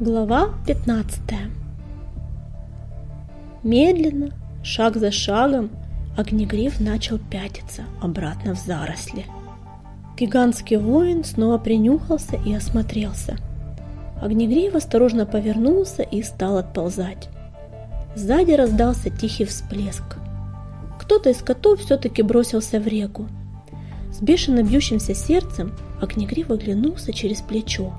Глава 15 Медленно, шаг за шагом, Огнегриф начал пятиться обратно в заросли. Гигантский воин снова принюхался и осмотрелся. Огнегриф осторожно повернулся и стал отползать. Сзади раздался тихий всплеск. Кто-то из котов все-таки бросился в реку. С бешено бьющимся сердцем Огнегриф оглянулся через плечо.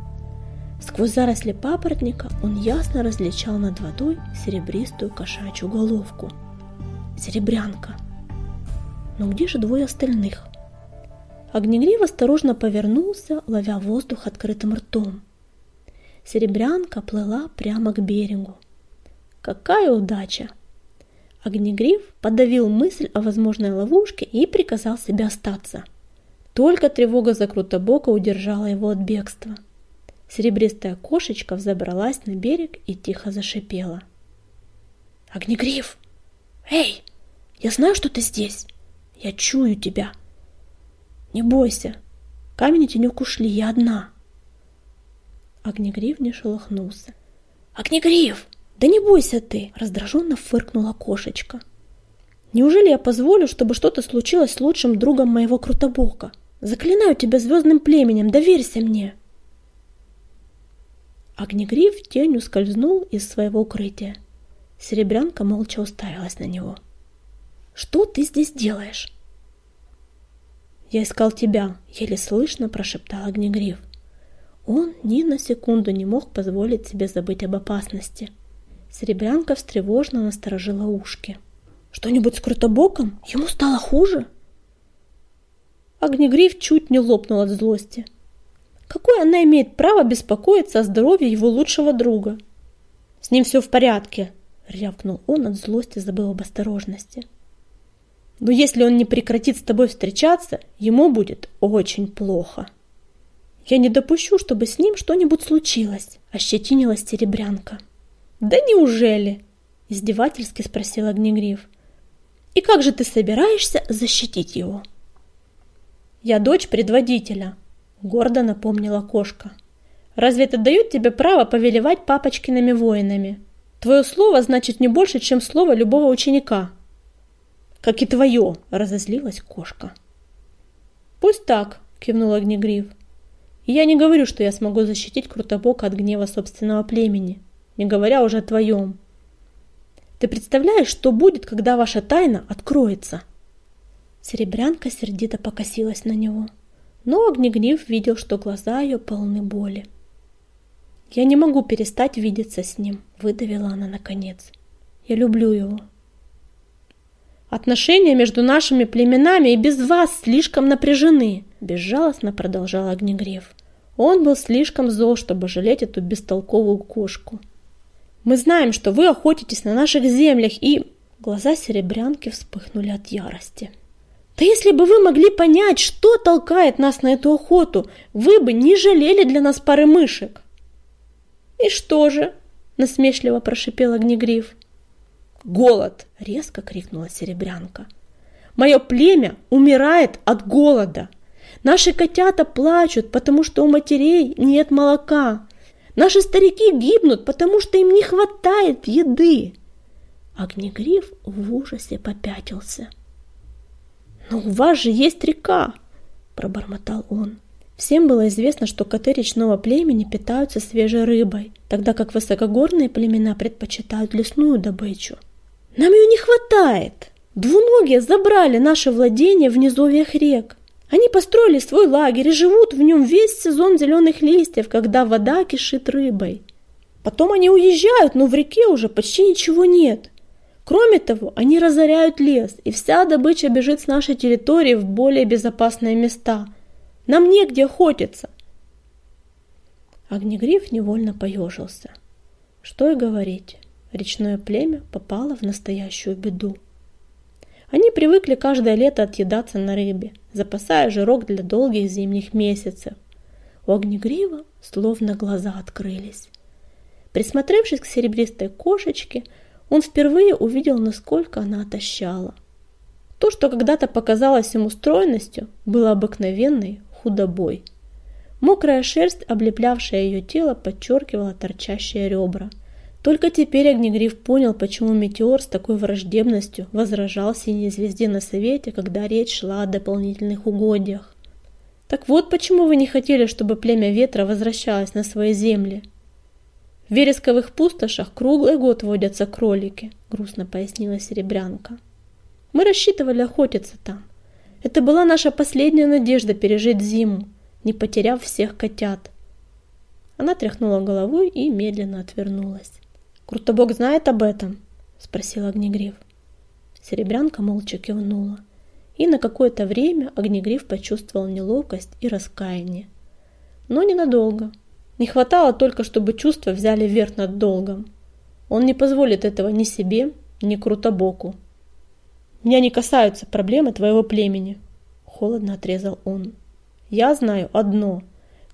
Сквозь заросли папоротника он ясно различал над водой серебристую кошачью головку. Серебрянка. Но где же двое остальных? Огнегрив осторожно повернулся, ловя воздух открытым ртом. Серебрянка плыла прямо к берегу. Какая удача! Огнегриф подавил мысль о возможной ловушке и приказал себе остаться. Только тревога за Крутобока удержала его от бегства – Серебристая кошечка взобралась на берег и тихо зашипела. «Огнегриф! Эй! Я знаю, что ты здесь! Я чую тебя! Не бойся! Камень и тенек ушли, я одна!» Огнегриф не шелохнулся. «Огнегриф! Да не бойся ты!» Раздраженно фыркнула кошечка. «Неужели я позволю, чтобы что-то случилось с лучшим другом моего Крутобока? Заклинаю тебя звездным племенем, доверься мне!» Огнегриф тенью скользнул из своего укрытия. Серебрянка молча уставилась на него. «Что ты здесь делаешь?» «Я искал тебя», — еле слышно прошептал Огнегриф. Он ни на секунду не мог позволить себе забыть об опасности. Серебрянка встревоженно насторожила ушки. «Что-нибудь с Крутобоком? Ему стало хуже?» Огнегриф чуть не лопнул от злости. Какое она имеет право беспокоиться о здоровье его лучшего друга? С ним все в порядке, рявкнул он от злости, забыл об осторожности. Но если он не прекратит с тобой встречаться, ему будет очень плохо. Я не допущу, чтобы с ним что-нибудь случилось, ощетинилась Серебрянка. Да неужели? Издевательски спросил Огнегриф. И как же ты собираешься защитить его? Я дочь предводителя, Гордо напомнила кошка. Разве это дает тебе право повелевать папочкиными воинами? Твое слово значит не больше, чем слово любого ученика. Как и твое, разозлилась кошка. Пусть так, кивнул Огнегриф. И я не говорю, что я смогу защитить Крутобока от гнева собственного племени, не говоря уже о твоем. Ты представляешь, что будет, когда ваша тайна откроется? Серебрянка сердито покосилась на него. — но Огнегнив видел, что глаза ее полны боли. «Я не могу перестать видеться с ним», — выдавила она наконец. «Я люблю его». «Отношения между нашими племенами и без вас слишком напряжены», — безжалостно продолжал Огнегрев. Он был слишком зол, чтобы жалеть эту бестолковую кошку. «Мы знаем, что вы охотитесь на наших землях и...» Глаза серебрянки вспыхнули от ярости. Да если бы вы могли понять, что толкает нас на эту охоту, вы бы не жалели для нас пары мышек. И что же? Насмешливо прошипел Огнегриф. Голод! Резко крикнула Серебрянка. Мое племя умирает от голода. Наши котята плачут, потому что у матерей нет молока. Наши старики гибнут, потому что им не хватает еды. Огнегриф в ужасе попятился. «Но у вас же есть река!» – пробормотал он. Всем было известно, что коты речного племени питаются свежей рыбой, тогда как высокогорные племена предпочитают лесную добычу. «Нам ее не хватает! Двуногие забрали наше владение в низовьях рек. Они построили свой лагерь и живут в нем весь сезон зеленых листьев, когда вода кишит рыбой. Потом они уезжают, но в реке уже почти ничего нет. Кроме того, они разоряют лес, и вся добыча бежит с нашей территории в более безопасные места. Нам негде охотиться. Огнегриф невольно поежился. Что и говорить, речное племя попало в настоящую беду. Они привыкли каждое лето отъедаться на рыбе, запасая жирок для долгих зимних месяцев. У Огнегрива словно глаза открылись. Присмотревшись к серебристой кошечке, он впервые увидел, насколько она отощала. То, что когда-то показалось ему стройностью, было обыкновенной худобой. Мокрая шерсть, облеплявшая ее тело, подчеркивала торчащие ребра. Только теперь Огнегриф понял, почему Метеор с такой враждебностью возражал синей звезде на совете, когда речь шла о дополнительных угодьях. Так вот почему вы не хотели, чтобы племя ветра возвращалось на свои земли. В вересковых пустошах круглый год водятся кролики, грустно пояснила Серебрянка. Мы рассчитывали охотиться там. Это была наша последняя надежда пережить зиму, не потеряв всех котят. Она тряхнула головой и медленно отвернулась. «Крутобок знает об этом?» – спросил Огнегриф. Серебрянка молча кивнула. И на какое-то время Огнегриф почувствовал неловкость и раскаяние. Но ненадолго. Не хватало только, чтобы чувства взяли верх над долгом. Он не позволит этого ни себе, ни Крутобоку. «Меня не касаются проблемы твоего племени», – холодно отрезал он. «Я знаю одно.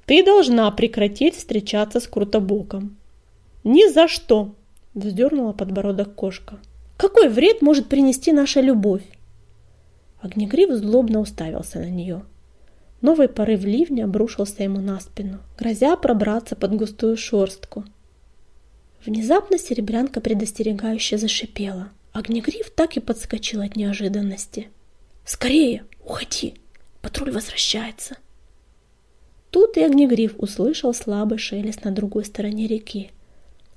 Ты должна прекратить встречаться с Крутобоком». «Ни за что!» Вздернула подбородок кошка. Какой вред может принести наша любовь? Огнегриф злобно уставился на нее. Новый порыв ливня обрушился ему на спину, грозя пробраться под густую шерстку. Внезапно серебрянка предостерегающе зашипела. Огнегриф так и подскочил от неожиданности. «Скорее, уходи! Патруль возвращается!» Тут и Огнегриф услышал слабый шелест на другой стороне реки.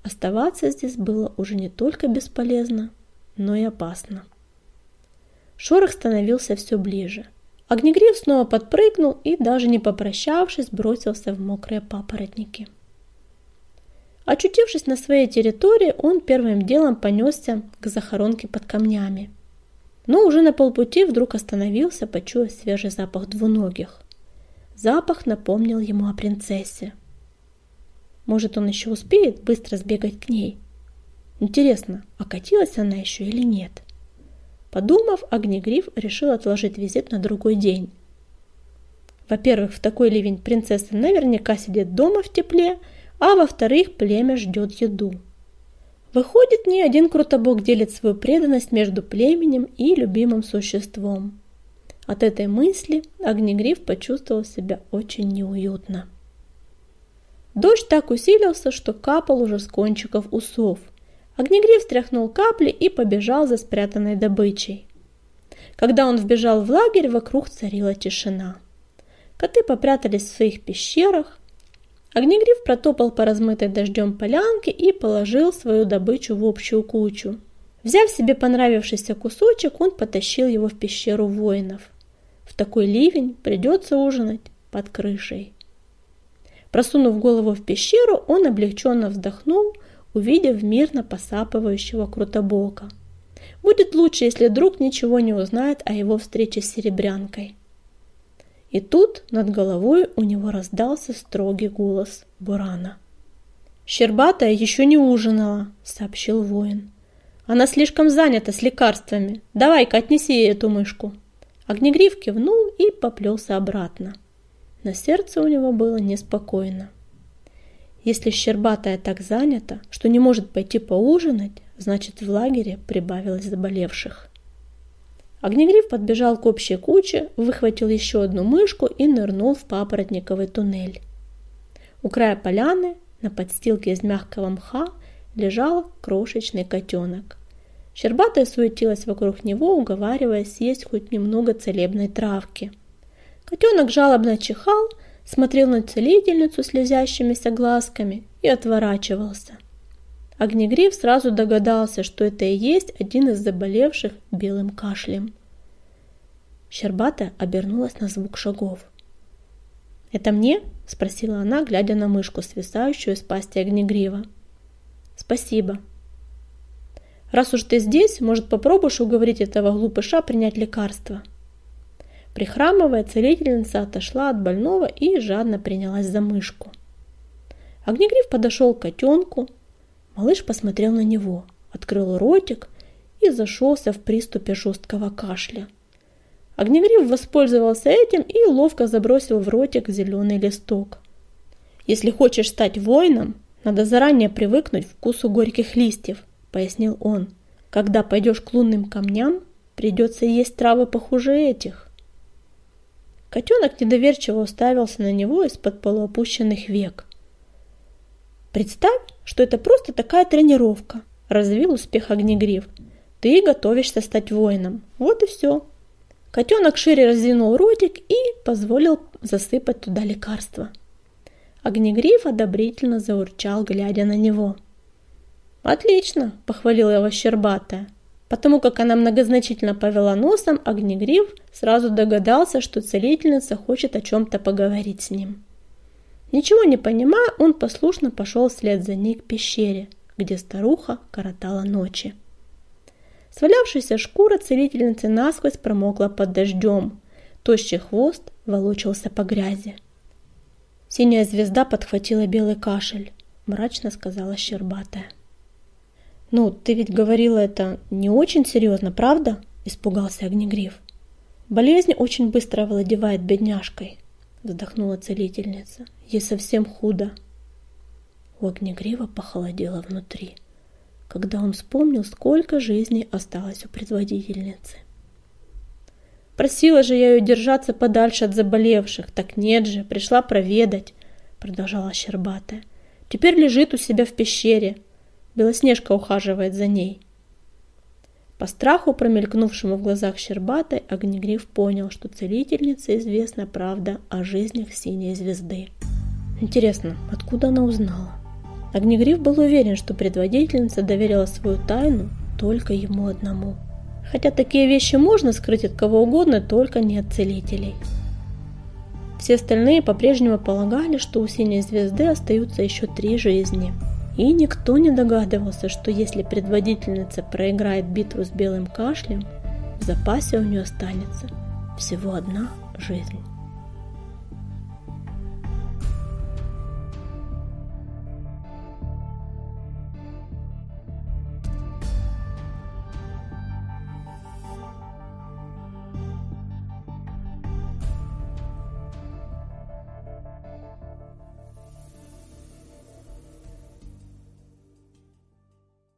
Оставаться здесь было уже не только бесполезно, но и опасно. Шорох становился все ближе. Огнегриф снова подпрыгнул и, даже не попрощавшись, бросился в мокрые папоротники. Очутившись на своей территории, он первым делом понесся к захоронке под камнями. Но уже на полпути вдруг остановился, почуяв свежий запах двуногих. Запах напомнил ему о принцессе. Может, он еще успеет быстро сбегать к ней? Интересно, окатилась она еще или нет? Подумав, Огнегриф решил отложить визит на другой день. Во-первых, в такой ливень принцесса наверняка сидит дома в тепле, а во-вторых, племя ждет еду. Выходит, ни один Крутобок делит свою преданность между племенем и любимым существом. От этой мысли Огнегриф почувствовал себя очень неуютно. Дождь так усилился, что капал уже с кончиков усов. Огнегриф стряхнул капли и побежал за спрятанной добычей. Когда он вбежал в лагерь, вокруг царила тишина. Коты попрятались в своих пещерах. Огнегриф протопал по размытой дождем полянке и положил свою добычу в общую кучу. Взяв себе понравившийся кусочек, он потащил его в пещеру воинов. В такой ливень придется ужинать под крышей. Просунув голову в пещеру, он облегченно вздохнул, увидев мирно посапывающего Крутобока. Будет лучше, если друг ничего не узнает о его встрече с Серебрянкой. И тут над головой у него раздался строгий голос Бурана. «Щербатая еще не ужинала», — сообщил воин. «Она слишком занята с лекарствами. Давай-ка отнеси ей эту мышку». Огнегриф кивнул и поплелся обратно. На сердце у него было неспокойно. Если Щербатая так занята, что не может пойти поужинать, значит в лагере прибавилось заболевших. Огнегриф подбежал к общей куче, выхватил еще одну мышку и нырнул в папоротниковый туннель. У края поляны на подстилке из мягкого мха лежал крошечный котенок. Щербатая суетилась вокруг него, уговаривая съесть хоть немного целебной травки – Котенок жалобно чихал, смотрел на целительницу слезящимися глазками и отворачивался. Огнегриф сразу догадался, что это и есть один из заболевших белым кашлем. Щербата обернулась на звук шагов. «Это мне?» – спросила она, глядя на мышку, свисающую из пасти огнегрива. «Спасибо». «Раз уж ты здесь, может, попробуешь уговорить этого глупыша принять лекарство?» Прихрамывая, целительница отошла от больного и жадно принялась за мышку. Огнегриф подошел к котенку. Малыш посмотрел на него, открыл ротик и зашелся в приступе жесткого кашля. Огнегриф воспользовался этим и ловко забросил в ротик зеленый листок. «Если хочешь стать воином, надо заранее привыкнуть к вкусу горьких листьев», — пояснил он. «Когда пойдешь к лунным камням, придется есть травы похуже этих». Котенок недоверчиво уставился на него из-под полуопущенных век. «Представь, что это просто такая тренировка», – развил успех Огнегриф. «Ты готовишься стать воином. Вот и все». Котенок шире раздвинул ротик и позволил засыпать туда лекарство. Огнегриф одобрительно заурчал, глядя на него. «Отлично!» – похвалила его Щербатая. Потому как она многозначительно повела носом, Огнегриф сразу догадался, что целительница хочет о чем-то поговорить с ним. Ничего не понимая, он послушно пошел вслед за ней к пещере, где старуха коротала ночи. Свалявшаяся шкура целительницы насквозь промокла под дождем. Тощий хвост волочился по грязи. Синяя звезда подхватила белый кашель, мрачно сказала Щербатая. «Ну, ты ведь говорила это не очень серьезно, правда?» – испугался Огнегриф. «Болезнь очень быстро овладевает бедняжкой», – вздохнула целительница. «Ей совсем худо». У Огнегрива похолодело внутри, когда он вспомнил, сколько жизней осталось у предводительницы. «Просила же я ее держаться подальше от заболевших, так нет же, пришла проведать», – продолжала Щербатая. «Теперь лежит у себя в пещере, Белоснежка ухаживает за ней. По страху, промелькнувшему в глазах Щербатой, Огнегриф понял, что целительнице известна правда о жизнях синей звезды. Интересно, откуда она узнала? Огнегриф был уверен, что предводительница доверила свою тайну только ему одному. Хотя такие вещи можно скрыть от кого угодно, только не от целителей. Все остальные по-прежнему полагали, что у синей звезды остаются еще три жизни – и никто не догадывался, что если предводительница проиграет битву с белым кашлем, в запасе у нее останется всего одна жизнь.